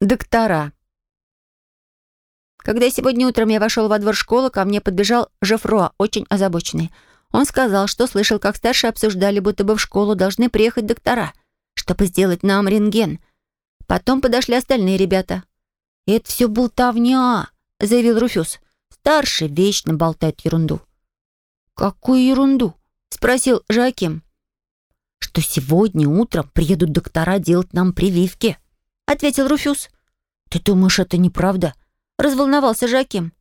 Доктора. Когда сегодня утром я вошел во двор школы, ко мне подбежал Жефруа, очень озабоченный. Он сказал, что слышал, как старшие обсуждали, будто бы в школу должны приехать доктора, чтобы сделать нам рентген. Потом подошли остальные ребята. «Это все болтовня», — заявил Руфюз. «Старший вечно болтает ерунду». «Какую ерунду?» — спросил Жаким. «Что сегодня утром приедут доктора делать нам прививки», — ответил Руфюз. «Ты думаешь, это неправда?» — разволновался Жаким.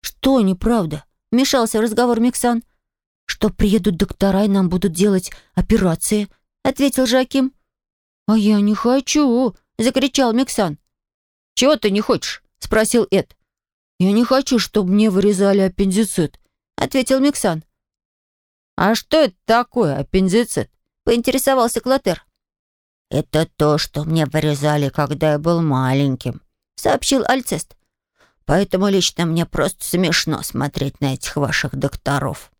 «Что неправда?» — вмешался в разговор Миксан. «Что приедут доктора и нам будут делать операции», — ответил Жаким. «А я не хочу!» — закричал Миксан. «Чего ты не хочешь?» — спросил Эд. «Я не хочу, чтобы мне вырезали аппендицит», — ответил Миксан. «А что это такое, аппендицит?» — поинтересовался Клотер. «Это то, что мне вырезали, когда я был маленьким», — сообщил Альцест. «Поэтому лично мне просто смешно смотреть на этих ваших докторов».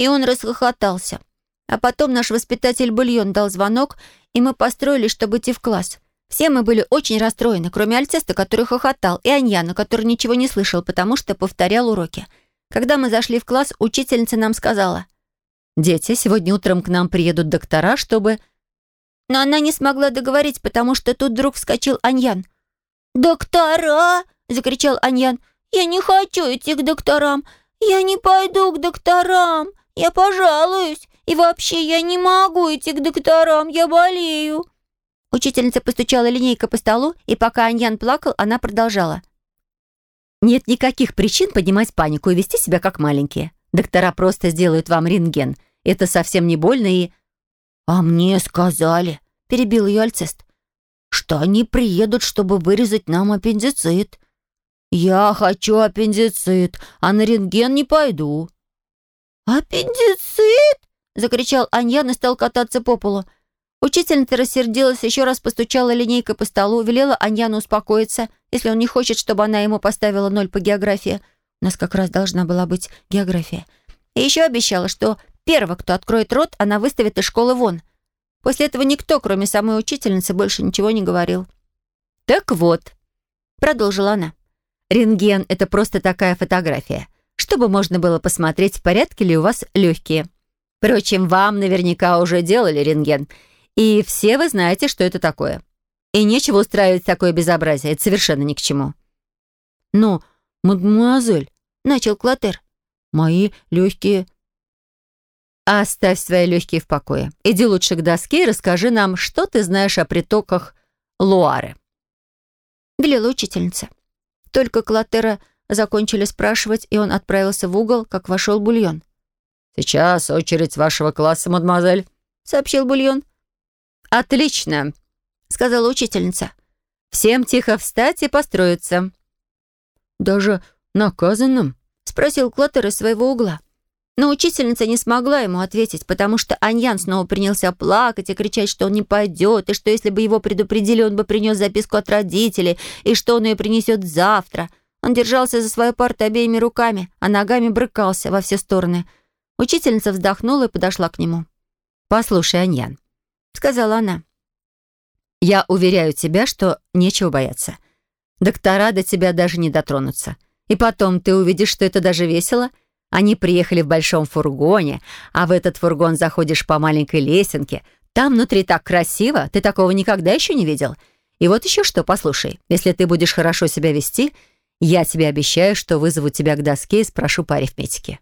И он расхохотался. А потом наш воспитатель Бульон дал звонок, и мы построились, чтобы идти в класс. Все мы были очень расстроены, кроме Альцеста, который хохотал, и Аньяна, который ничего не слышал, потому что повторял уроки. Когда мы зашли в класс, учительница нам сказала, «Дети, сегодня утром к нам приедут доктора, чтобы...» Но она не смогла договорить, потому что тут вдруг вскочил Аньян. «Доктора!» — закричал Аньян. «Я не хочу идти к докторам! Я не пойду к докторам! Я пожалуюсь! И вообще я не могу идти к докторам, я болею!» Учительница постучала линейкой по столу, и пока Аньян плакал, она продолжала. «Нет никаких причин поднимать панику и вести себя как маленькие. Доктора просто сделают вам рентген. Это совсем не больно и...» «А мне сказали», — перебил ее Альцест, «что они приедут, чтобы вырезать нам аппендицит. Я хочу аппендицит, а на рентген не пойду». «Аппендицит?» — закричал Аньян и стал кататься по полу. Учительница рассердилась, еще раз постучала линейкой по столу, велела Аньяну успокоиться, если он не хочет, чтобы она ему поставила ноль по географии. У нас как раз должна была быть география. И еще обещала, что первого, кто откроет рот, она выставит из школы вон. После этого никто, кроме самой учительницы, больше ничего не говорил. «Так вот», — продолжила она, — «рентген — это просто такая фотография, чтобы можно было посмотреть, в порядке ли у вас легкие. Впрочем, вам наверняка уже делали рентген — и все вы знаете, что это такое. И нечего устраивать такое безобразие. Это совершенно ни к чему». «Но, мадемуазель», — начал Клотер, — «мои легкие...» «Оставь свои легкие в покое. Иди лучше к доске и расскажи нам, что ты знаешь о притоках Луары». Велела учительница. Только Клотера закончили спрашивать, и он отправился в угол, как вошел Бульон. «Сейчас очередь вашего класса, мадемуазель», — сообщил Бульон. «Отлично», — сказала учительница. «Всем тихо встать и построиться». «Даже наказанным?» — спросил Клоттер из своего угла. Но учительница не смогла ему ответить, потому что Аньян снова принялся плакать и кричать, что он не пойдет, и что если бы его предупредили, он бы принес записку от родителей, и что он ее принесет завтра. Он держался за свою парту обеими руками, а ногами брыкался во все стороны. Учительница вздохнула и подошла к нему. «Послушай, Аньян, — сказала она. «Я уверяю тебя, что нечего бояться. Доктора до тебя даже не дотронутся. И потом ты увидишь, что это даже весело. Они приехали в большом фургоне, а в этот фургон заходишь по маленькой лесенке. Там внутри так красиво, ты такого никогда еще не видел. И вот еще что, послушай, если ты будешь хорошо себя вести, я тебе обещаю, что вызову тебя к доске и спрошу по арифметике».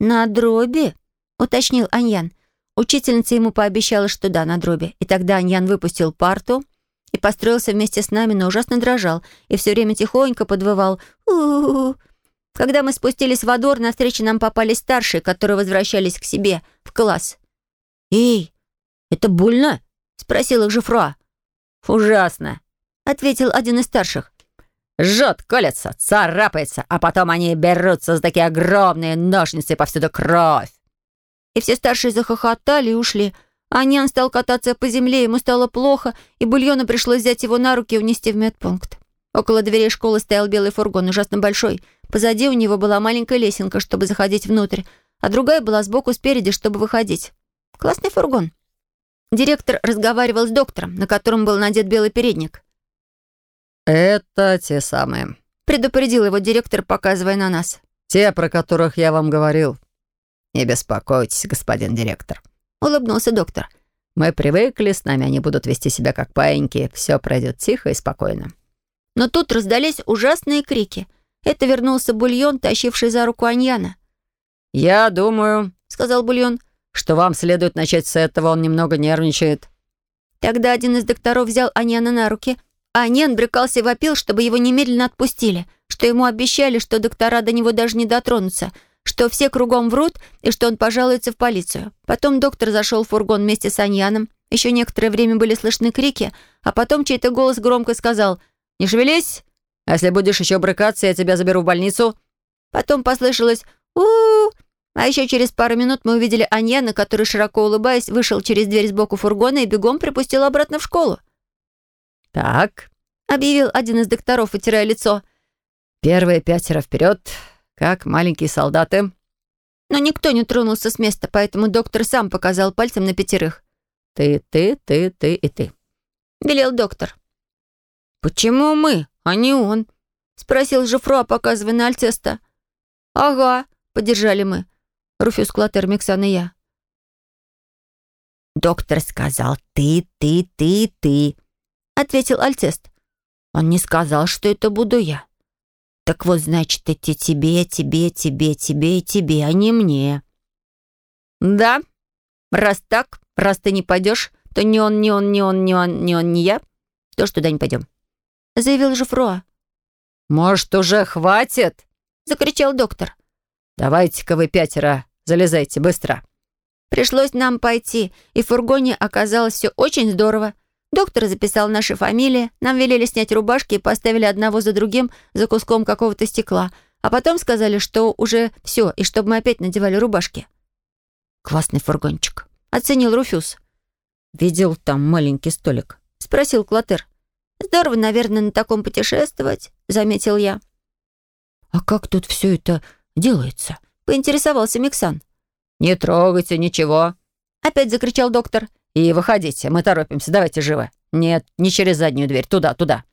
«На дроби?» — уточнил Аньян. Учительница ему пообещала, что да, на дроби. И тогда Аньян выпустил парту и построился вместе с нами, но ужасно дрожал и все время тихонько подвывал у, -у, -у, Когда мы спустились во двор, навстречу нам попались старшие, которые возвращались к себе в класс. «Эй, это больно?» — спросил их Жифруа. «Ужасно», — ответил один из старших. «Жжет, колется, царапается, а потом они берутся за такие огромные ножницы, повсюду кровь» и все старшие захохотали и ушли. А Нян стал кататься по земле, ему стало плохо, и Бульону пришлось взять его на руки и унести в медпункт. Около дверей школы стоял белый фургон, ужасно большой. Позади у него была маленькая лесенка, чтобы заходить внутрь, а другая была сбоку спереди, чтобы выходить. Классный фургон. Директор разговаривал с доктором, на котором был надет белый передник. «Это те самые», — предупредил его директор, показывая на нас. «Те, про которых я вам говорил». «Не беспокойтесь, господин директор», — улыбнулся доктор. «Мы привыкли, с нами они будут вести себя как паиньки. Все пройдет тихо и спокойно». Но тут раздались ужасные крики. Это вернулся Бульон, тащивший за руку Аньяна. «Я думаю», — сказал Бульон, «что вам следует начать с этого, он немного нервничает». Тогда один из докторов взял Аньяна на руки, а Аньян брыкался и вопил, чтобы его немедленно отпустили, что ему обещали, что доктора до него даже не дотронутся, что все кругом врут и что он пожалуется в полицию. Потом доктор зашел в фургон вместе с Аньяном. Еще некоторое время были слышны крики, а потом чей-то голос громко сказал «Не шевелись! А если будешь еще брыкаться, я тебя заберу в больницу». Потом послышалось у, -у, -у а еще через пару минут мы увидели Аньяна, который, широко улыбаясь, вышел через дверь сбоку фургона и бегом припустил обратно в школу. «Так», — объявил один из докторов, вытирая лицо. «Первые пятеро вперед, как маленькие солдаты». Но никто не тронулся с места, поэтому доктор сам показал пальцем на пятерых. «Ты, ты, ты, ты и ты», — велел доктор. «Почему мы, а не он?» — спросил Жифруа, показывая на Альцеста. «Ага», — поддержали мы. Руфюс Клатер, Миксан и я. «Доктор сказал ты, ты, ты, ты», — ответил Альцест. «Он не сказал, что это буду я. Так вот, значит, эти тебе, тебе, тебе, тебе и тебе, а не мне». «Да, раз так, раз ты не пойдешь, то ни он, ни он, ни он, ни он, ни он, ни я, то что туда не пойдем», — заявил Жуфруа. «Может, уже хватит?» — закричал доктор. «Давайте-ка вы пятеро, залезайте быстро». Пришлось нам пойти, и в фургоне оказалось все очень здорово. Доктор записал наши фамилии, нам велели снять рубашки и поставили одного за другим за куском какого-то стекла, а потом сказали, что уже все, и чтобы мы опять надевали рубашки. «Классный фургончик», — оценил Руфюз. «Видел там маленький столик?» — спросил Клотер. «Здорово, наверное, на таком путешествовать», — заметил я. «А как тут все это делается?» — поинтересовался Миксан. «Не трогайте ничего!» — опять закричал доктор. «И выходите, мы торопимся, давайте живо!» «Нет, не через заднюю дверь, туда, туда!»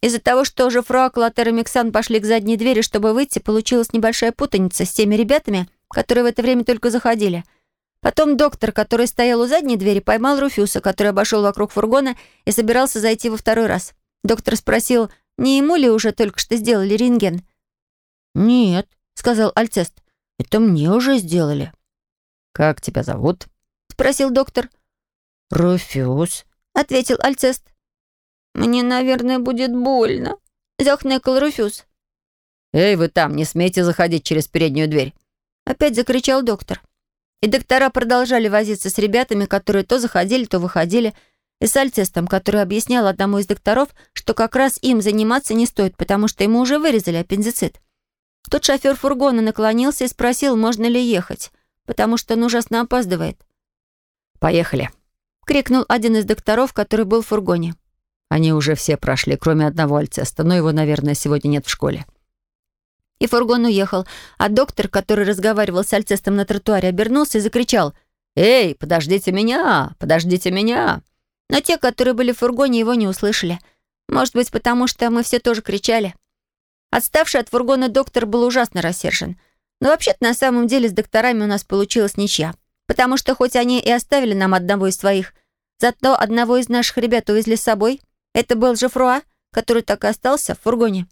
Из-за того, что Жифруа, Клотер и Миксан пошли к задней двери, чтобы выйти, получилась небольшая путаница с теми ребятами, которые в это время только заходили. Потом доктор, который стоял у задней двери, поймал Руфюса, который обошел вокруг фургона и собирался зайти во второй раз. Доктор спросил, не ему ли уже только что сделали рентген. «Нет», — сказал Альцест. «Это мне уже сделали». «Как тебя зовут?» — спросил доктор. «Руфюз», — ответил Альцест. «Мне, наверное, будет больно», — захныкал Руфюз. «Эй, вы там, не смейте заходить через переднюю дверь!» Опять закричал доктор. И доктора продолжали возиться с ребятами, которые то заходили, то выходили, и с Альцестом, который объяснял одному из докторов, что как раз им заниматься не стоит, потому что ему уже вырезали аппендицит. Тот шофер фургона наклонился и спросил, можно ли ехать, потому что он ужасно опаздывает. «Поехали!» — крикнул один из докторов, который был в фургоне. «Они уже все прошли, кроме одного Альцеста, но его, наверное, сегодня нет в школе». И фургон уехал, а доктор, который разговаривал с Альцестом на тротуаре, обернулся и закричал «Эй, подождите меня! Подождите меня!» Но те, которые были в фургоне, его не услышали. Может быть, потому что мы все тоже кричали. Отставший от фургона доктор был ужасно рассержен. Но вообще-то на самом деле с докторами у нас получилась ничья. Потому что хоть они и оставили нам одного из своих, зато одного из наших ребят увезли с собой. Это был Жефруа, который так и остался в фургоне.